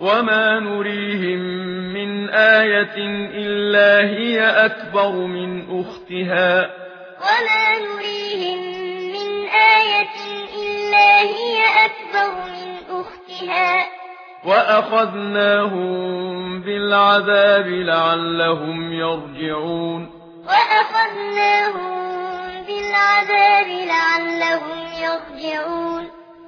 وما نريهم من آية إلا هي أكبر من أختها. وما نريهم من آية إلا هي أكبر من أختها. وأخذناهم بالعذاب لعلهم يرجعون. وأخذناهم بالعذاب لعلهم يرجعون.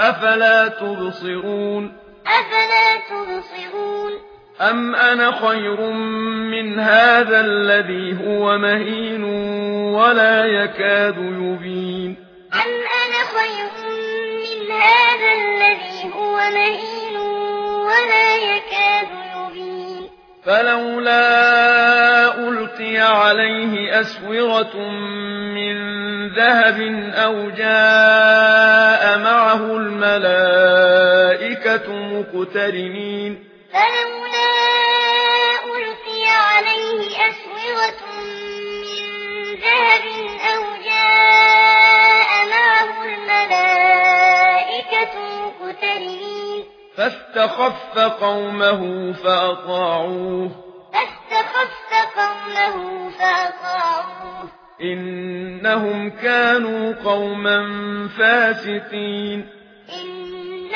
أفلا تبصرون؟ أفلا تبصرون؟ أم أنا خير من هذا الذي هو مهين ولا يكاد يبين؟ أم أنا خير من هذا الذي هو مهين ولا يكاد يبين؟ فلولا ألقي عليه أسورة من ذهب أو جاء معه الملائكة مقترنين. فلولا ألقي عليه أسورة من ذهب أو جاء معه الملائكة مقترنين. فاستخف قومه فأطاعوه. فاستخف قومه فأطاعوه. إنهم كانوا قوما فاسقين.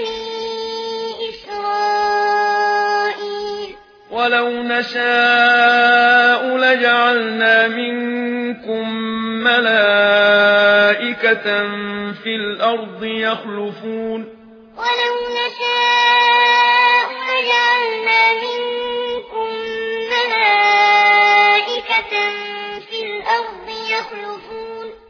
بني إسرائيل ولو نشاء لجعلنا منكم ملائكة في الأرض يخلفون ولو نشاء